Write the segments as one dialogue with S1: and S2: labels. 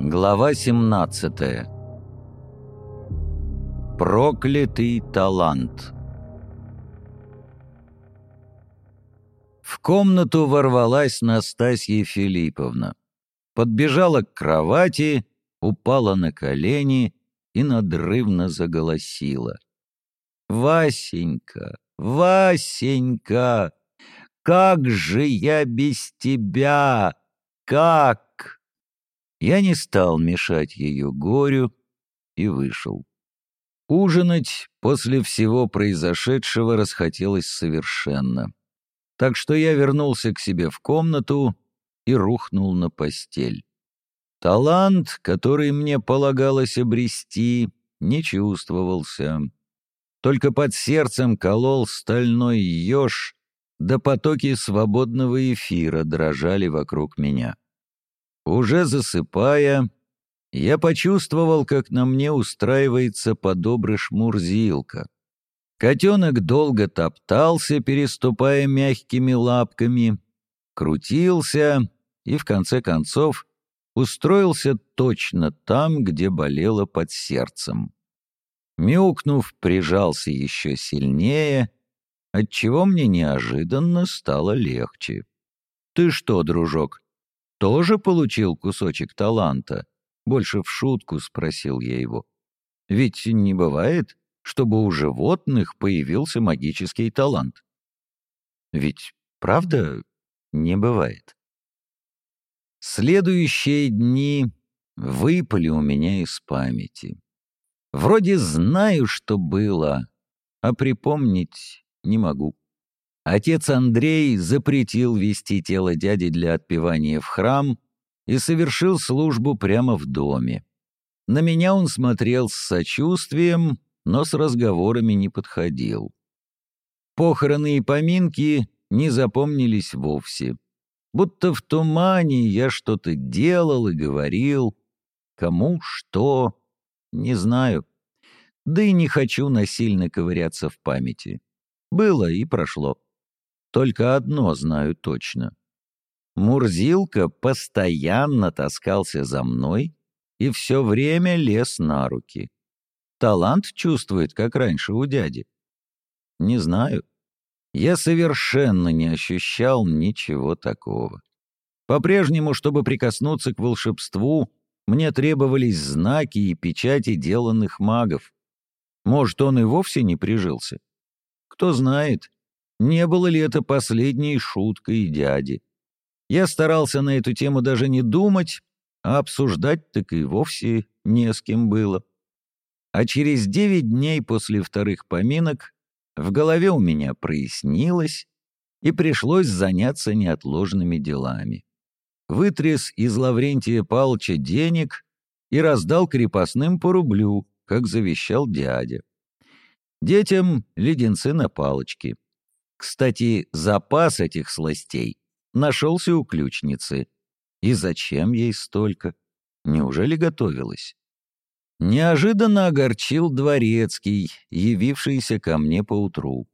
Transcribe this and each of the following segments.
S1: Глава 17 Проклятый талант В комнату ворвалась Настасья Филипповна. Подбежала к кровати, упала на колени и надрывно заголосила. «Васенька, Васенька, как же я без тебя? Как?» Я не стал мешать ее горю и вышел. Ужинать после всего произошедшего расхотелось совершенно. Так что я вернулся к себе в комнату и рухнул на постель. Талант, который мне полагалось обрести, не чувствовался. Только под сердцем колол стальной еж, да потоки свободного эфира дрожали вокруг меня. Уже засыпая, я почувствовал, как на мне устраивается подобрыш Мурзилка. Котенок долго топтался, переступая мягкими лапками, крутился и, в конце концов, устроился точно там, где болело под сердцем. Мяукнув, прижался еще сильнее, отчего мне неожиданно стало легче. «Ты что, дружок, тоже получил кусочек таланта?» Больше в шутку спросил я его. «Ведь не бывает, чтобы у животных появился магический талант. Ведь правда не бывает?» Следующие дни выпали у меня из памяти. Вроде знаю, что было, а припомнить не могу. Отец Андрей запретил вести тело дяди для отпевания в храм и совершил службу прямо в доме. На меня он смотрел с сочувствием, но с разговорами не подходил. Похороны и поминки не запомнились вовсе. Будто в тумане я что-то делал и говорил. Кому, что, не знаю. Да и не хочу насильно ковыряться в памяти. Было и прошло. Только одно знаю точно. Мурзилка постоянно таскался за мной и все время лез на руки. Талант чувствует, как раньше у дяди. Не знаю. Я совершенно не ощущал ничего такого. По-прежнему, чтобы прикоснуться к волшебству, мне требовались знаки и печати деланных магов. Может, он и вовсе не прижился. Кто знает, не было ли это последней шуткой дяди. Я старался на эту тему даже не думать, а обсуждать так и вовсе не с кем было. А через девять дней после вторых поминок в голове у меня прояснилось, и пришлось заняться неотложными делами. Вытряс из Лаврентия Палча денег и раздал крепостным по рублю, как завещал дядя. Детям леденцы на палочке. Кстати, запас этих сластей нашелся у ключницы. И зачем ей столько? Неужели готовилась? Неожиданно огорчил дворецкий, явившийся ко мне поутру.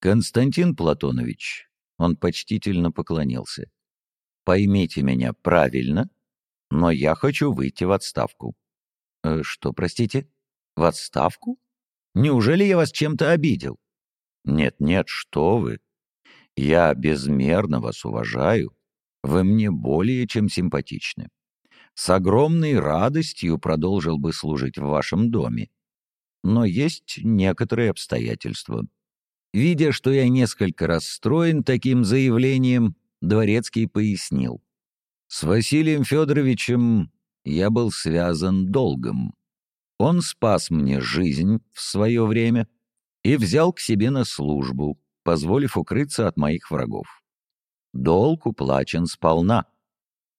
S1: «Константин Платонович», — он почтительно поклонился, — «поймите меня правильно, но я хочу выйти в отставку». «Э, «Что, простите? В отставку? Неужели я вас чем-то обидел?» «Нет-нет, что вы. Я безмерно вас уважаю. Вы мне более чем симпатичны. С огромной радостью продолжил бы служить в вашем доме. Но есть некоторые обстоятельства. Видя, что я несколько расстроен таким заявлением, Дворецкий пояснил. С Василием Федоровичем я был связан долгом. Он спас мне жизнь в свое время и взял к себе на службу, позволив укрыться от моих врагов. Долг уплачен сполна.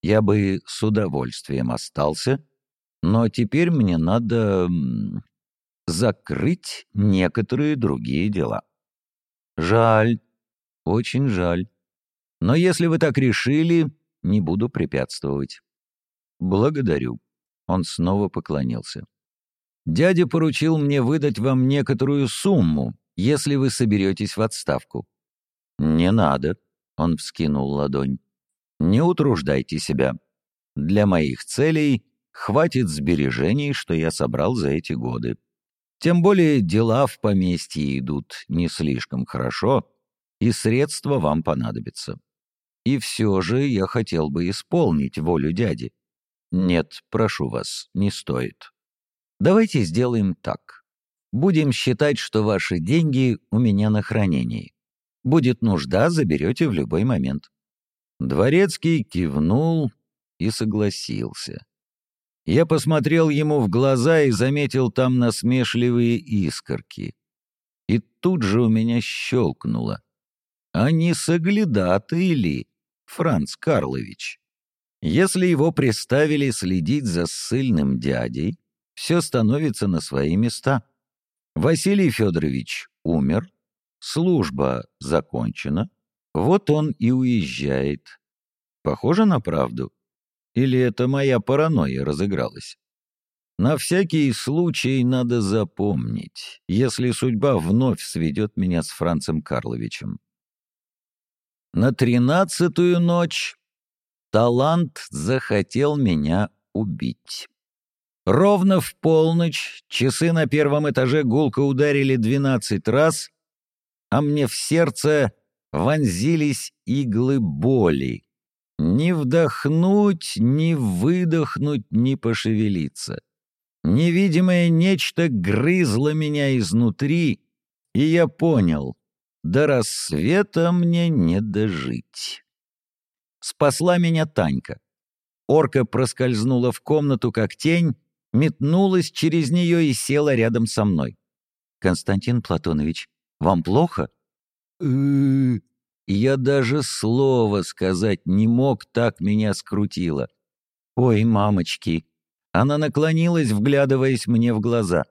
S1: Я бы с удовольствием остался, но теперь мне надо закрыть некоторые другие дела. Жаль, очень жаль. Но если вы так решили, не буду препятствовать. Благодарю. Он снова поклонился. Дядя поручил мне выдать вам некоторую сумму, если вы соберетесь в отставку. Не надо, он вскинул ладонь. Не утруждайте себя. Для моих целей хватит сбережений, что я собрал за эти годы. Тем более дела в поместье идут не слишком хорошо, и средства вам понадобятся. И все же я хотел бы исполнить волю дяди. Нет, прошу вас, не стоит. Давайте сделаем так. Будем считать, что ваши деньги у меня на хранении. Будет нужда, заберете в любой момент». Дворецкий кивнул и согласился. Я посмотрел ему в глаза и заметил там насмешливые искорки. И тут же у меня щелкнуло. А не соглядатый ли, Франц Карлович? Если его приставили следить за ссыльным дядей, все становится на свои места. Василий Федорович умер, служба закончена, вот он и уезжает. Похоже на правду? Или это моя паранойя разыгралась? На всякий случай надо запомнить, если судьба вновь сведет меня с Францем Карловичем. На тринадцатую ночь талант захотел меня убить. Ровно в полночь часы на первом этаже гулко ударили двенадцать раз, а мне в сердце вонзились иглы боли. Ни вдохнуть, ни выдохнуть, ни пошевелиться. Невидимое нечто грызло меня изнутри, и я понял, до рассвета мне не дожить. Спасла меня Танька. Орка проскользнула в комнату, как тень, метнулась через нее и села рядом со мной. «Константин Платонович, вам плохо?» Я даже слова сказать не мог, так меня скрутило. «Ой, мамочки!» Она наклонилась, вглядываясь мне в глаза.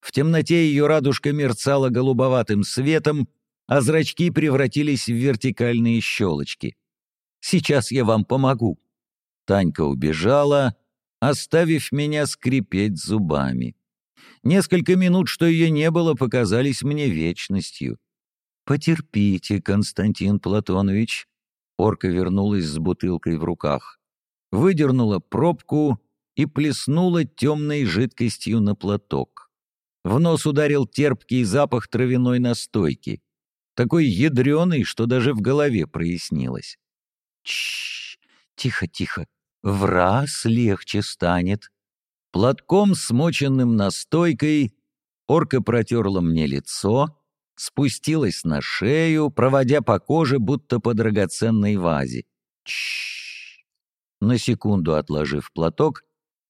S1: В темноте ее радужка мерцала голубоватым светом, а зрачки превратились в вертикальные щелочки. «Сейчас я вам помогу». Танька убежала, оставив меня скрипеть зубами. Несколько минут, что ее не было, показались мне вечностью. «Потерпите, Константин Платонович». Орка вернулась с бутылкой в руках. Выдернула пробку и плеснула темной жидкостью на платок. В нос ударил терпкий запах травяной настойки. Такой ядреный, что даже в голове прояснилось. Чш, тихо, тихо, в раз легче станет. Платком, смоченным настойкой, орка протерла мне лицо, спустилась на шею, проводя по коже, будто по драгоценной вазе. Чш. На секунду отложив платок,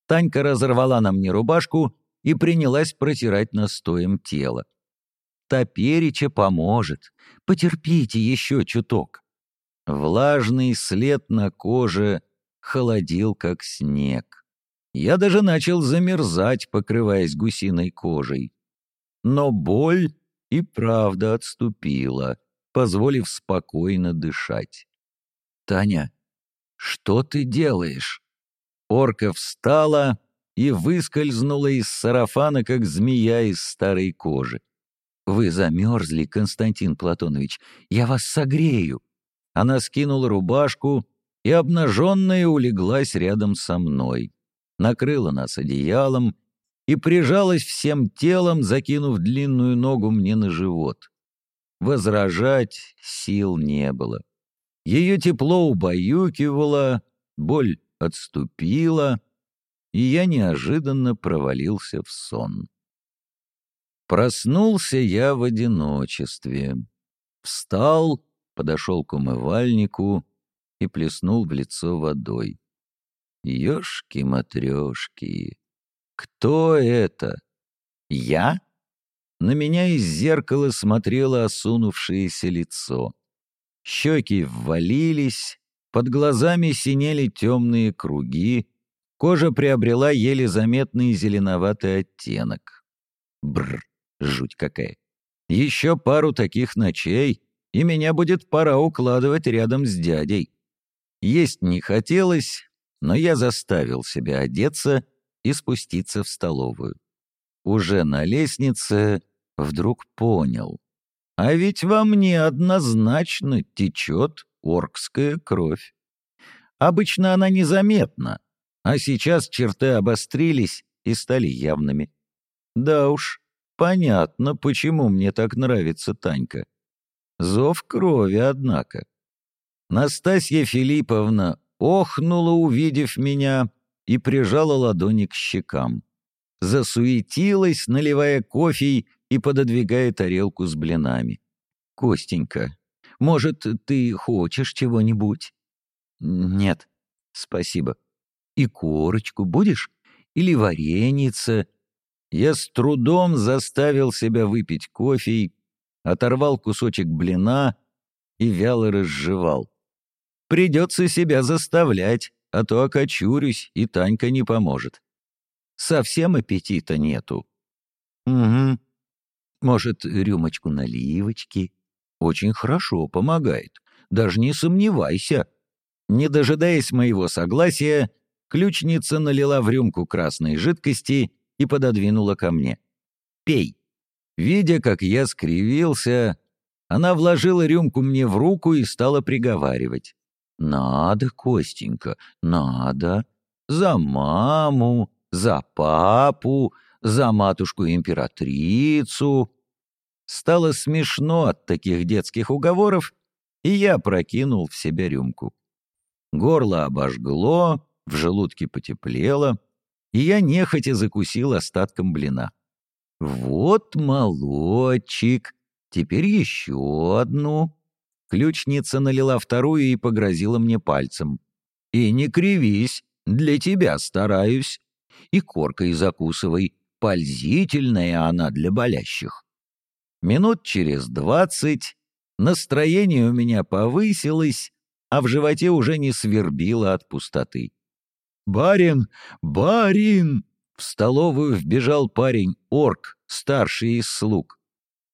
S1: Танька разорвала на мне рубашку и принялась протирать настоем тело. Топерича поможет. Потерпите еще чуток. Влажный след на коже холодил, как снег. Я даже начал замерзать, покрываясь гусиной кожей. Но боль и правда отступила, позволив спокойно дышать. «Таня, что ты делаешь?» Орка встала и выскользнула из сарафана, как змея из старой кожи. «Вы замерзли, Константин Платонович. Я вас согрею». Она скинула рубашку и, обнаженная, улеглась рядом со мной. Накрыла нас одеялом и прижалась всем телом, закинув длинную ногу мне на живот. Возражать сил не было. Ее тепло убаюкивало, боль отступила, и я неожиданно провалился в сон. Проснулся я в одиночестве. Встал, подошел к умывальнику и плеснул в лицо водой. Ёшки-матрёшки! Кто это? Я? На меня из зеркала смотрело осунувшееся лицо. Щеки ввалились, под глазами синели темные круги, кожа приобрела еле заметный зеленоватый оттенок. Бр, жуть какая. Еще пару таких ночей, и меня будет пора укладывать рядом с дядей. Есть не хотелось, но я заставил себя одеться и спуститься в столовую. Уже на лестнице вдруг понял. А ведь во мне однозначно течет оркская кровь. Обычно она незаметна, А сейчас черты обострились и стали явными. Да уж, понятно, почему мне так нравится Танька. Зов крови, однако. Настасья Филипповна охнула, увидев меня, и прижала ладони к щекам. Засуетилась, наливая кофе и пододвигая тарелку с блинами. «Костенька, может, ты хочешь чего-нибудь?» «Нет, спасибо. И корочку будешь? Или вареница?» Я с трудом заставил себя выпить кофе, оторвал кусочек блина и вяло разжевал. Придется себя заставлять, а то окочурюсь, и Танька не поможет. Совсем аппетита нету. Угу. Может, рюмочку наливочки? Очень хорошо, помогает. Даже не сомневайся. Не дожидаясь моего согласия, ключница налила в рюмку красной жидкости и пододвинула ко мне. «Пей». Видя, как я скривился, она вложила рюмку мне в руку и стала приговаривать. «Надо, Костенька, надо. За маму, за папу, за матушку-императрицу». Стало смешно от таких детских уговоров, и я прокинул в себя рюмку. Горло обожгло, в желудке потеплело, и я нехотя закусил остатком блина. «Вот молодчик! Теперь еще одну!» Ключница налила вторую и погрозила мне пальцем. «И не кривись, для тебя стараюсь. И коркой закусывай, пользительная она для болящих». Минут через двадцать настроение у меня повысилось, а в животе уже не свербило от пустоты. «Барин! Барин!» В столовую вбежал парень-орк, старший из слуг.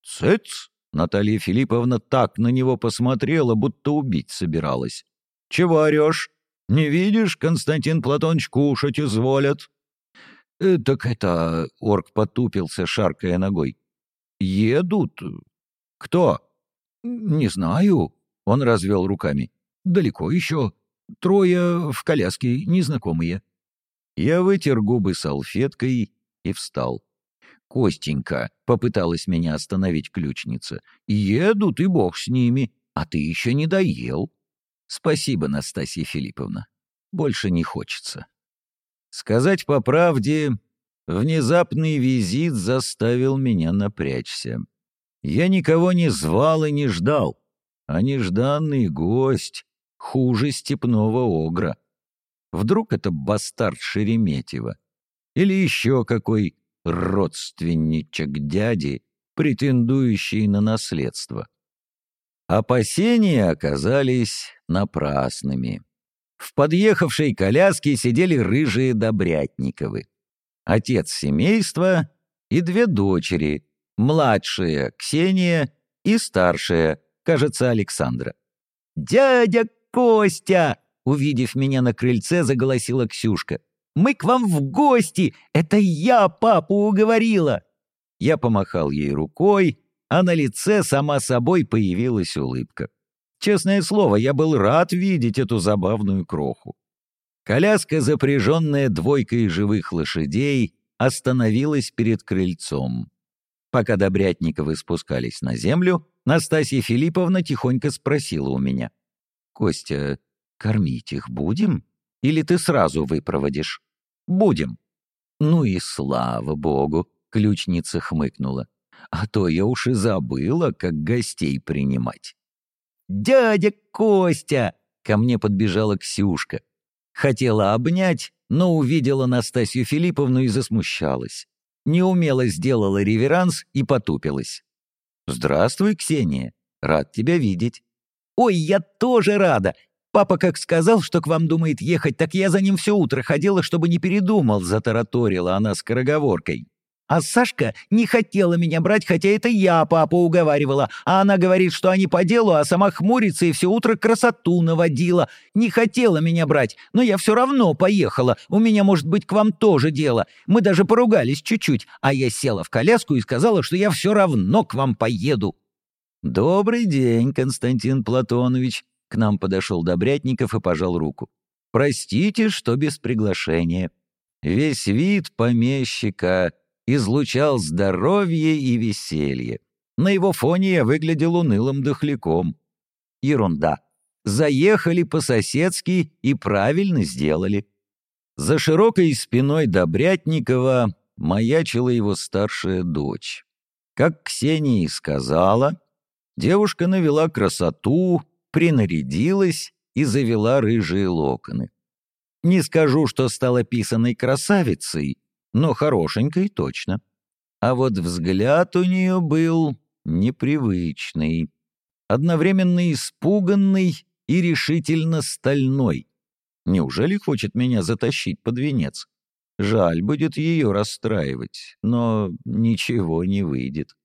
S1: «Цыц!» Наталья Филипповна так на него посмотрела, будто убить собиралась. «Чего орешь? Не видишь, Константин Платоныч кушать изволят?» э, «Так это...» — орк потупился, шаркая ногой. «Едут? Кто?» «Не знаю», — он развел руками. «Далеко еще. Трое в коляске, незнакомые». Я вытер губы салфеткой и встал. «Костенька», — попыталась меня остановить ключница, — «едут, и бог с ними, а ты еще не доел». «Спасибо, Настасья Филипповна. Больше не хочется». Сказать по правде, внезапный визит заставил меня напрячься. Я никого не звал и не ждал, а нежданный гость хуже степного огра. Вдруг это бастард Шереметьева? Или еще какой родственничек дяди, претендующий на наследство. Опасения оказались напрасными. В подъехавшей коляске сидели рыжие Добрятниковы. Отец семейства и две дочери, младшая Ксения и старшая, кажется, Александра. «Дядя Костя!» Увидев меня на крыльце, заголосила Ксюшка. Мы к вам в гости! Это я папу уговорила!» Я помахал ей рукой, а на лице сама собой появилась улыбка. Честное слово, я был рад видеть эту забавную кроху. Коляска, запряженная двойкой живых лошадей, остановилась перед крыльцом. Пока Добрятниковы спускались на землю, Настасья Филипповна тихонько спросила у меня. «Костя, кормить их будем?» Или ты сразу выпроводишь? Будем. Ну и слава богу, ключница хмыкнула. А то я уж и забыла, как гостей принимать. «Дядя Костя!» — ко мне подбежала Ксюшка. Хотела обнять, но увидела Настасью Филипповну и засмущалась. Неумело сделала реверанс и потупилась. «Здравствуй, Ксения. Рад тебя видеть». «Ой, я тоже рада. Папа как сказал, что к вам думает ехать, так я за ним все утро ходила, чтобы не передумал», — затараторила она скороговоркой. «А Сашка не хотела меня брать, хотя это я папу уговаривала, а она говорит, что они по делу, а сама хмурится и все утро красоту наводила. Не хотела меня брать, но я все равно поехала. У меня, может быть, к вам тоже дело. Мы даже поругались чуть-чуть, а я села в коляску и сказала, что я все равно к вам поеду». «Добрый день, Константин Платонович», к нам подошел Добрятников и пожал руку. Простите, что без приглашения. Весь вид помещика излучал здоровье и веселье. На его фоне я выглядел унылым дохляком. Ерунда. Заехали по-соседски и правильно сделали. За широкой спиной Добрятникова маячила его старшая дочь. Как Ксения и сказала, девушка навела красоту, принарядилась и завела рыжие локоны. Не скажу, что стала писаной красавицей, но хорошенькой точно. А вот взгляд у нее был непривычный, одновременно испуганный и решительно стальной. Неужели хочет меня затащить под венец? Жаль будет ее расстраивать, но ничего не выйдет.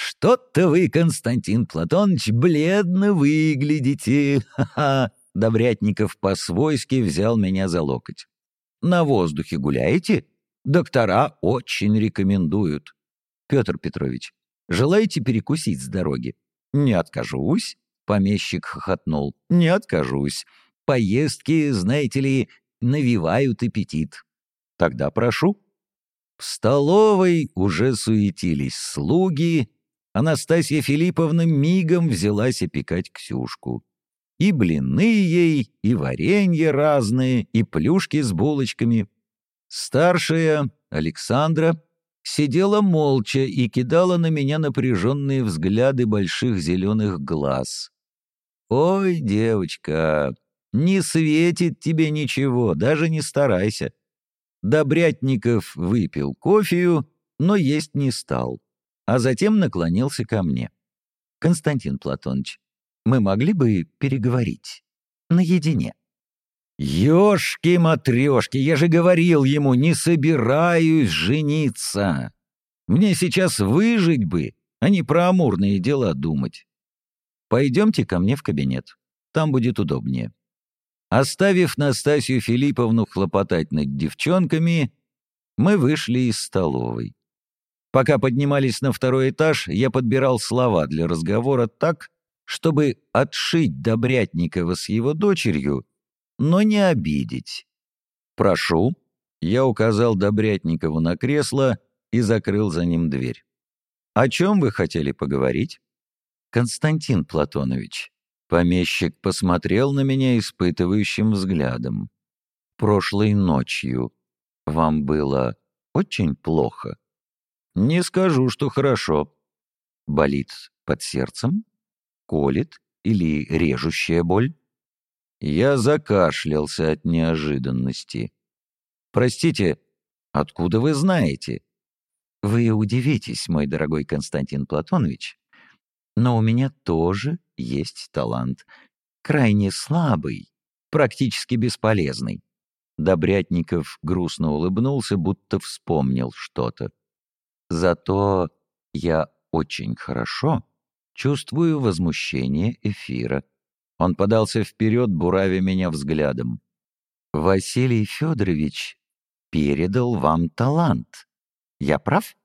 S1: «Что-то вы, Константин Платоныч, бледно выглядите! Ха-ха!» Добрятников по-свойски взял меня за локоть. «На воздухе гуляете? Доктора очень рекомендуют. Петр Петрович, желаете перекусить с дороги?» «Не откажусь», — помещик хохотнул. «Не откажусь. Поездки, знаете ли, навевают аппетит. Тогда прошу». В столовой уже суетились слуги. Анастасия Филипповна мигом взялась опекать Ксюшку. И блины ей, и варенье разные, и плюшки с булочками. Старшая, Александра, сидела молча и кидала на меня напряженные взгляды больших зеленых глаз. «Ой, девочка, не светит тебе ничего, даже не старайся». Добрятников выпил кофею, но есть не стал, а затем наклонился ко мне. «Константин Платоныч, мы могли бы переговорить наедине?» «Ешки-матрешки, я же говорил ему, не собираюсь жениться. Мне сейчас выжить бы, а не про амурные дела думать. Пойдемте ко мне в кабинет, там будет удобнее». Оставив Настасью Филипповну хлопотать над девчонками, мы вышли из столовой. Пока поднимались на второй этаж, я подбирал слова для разговора так, чтобы отшить Добрятникова с его дочерью, но не обидеть. «Прошу», — я указал Добрятникову на кресло и закрыл за ним дверь. «О чем вы хотели поговорить?» «Константин Платонович», Помещик посмотрел на меня испытывающим взглядом. «Прошлой ночью вам было очень плохо?» «Не скажу, что хорошо». «Болит под сердцем? Колет или режущая боль?» Я закашлялся от неожиданности. «Простите, откуда вы знаете?» «Вы удивитесь, мой дорогой Константин Платонович, но у меня тоже есть талант. Крайне слабый, практически бесполезный. Добрятников грустно улыбнулся, будто вспомнил что-то. Зато я очень хорошо чувствую возмущение эфира. Он подался вперед, буравя меня взглядом. «Василий Федорович передал вам талант. Я прав?»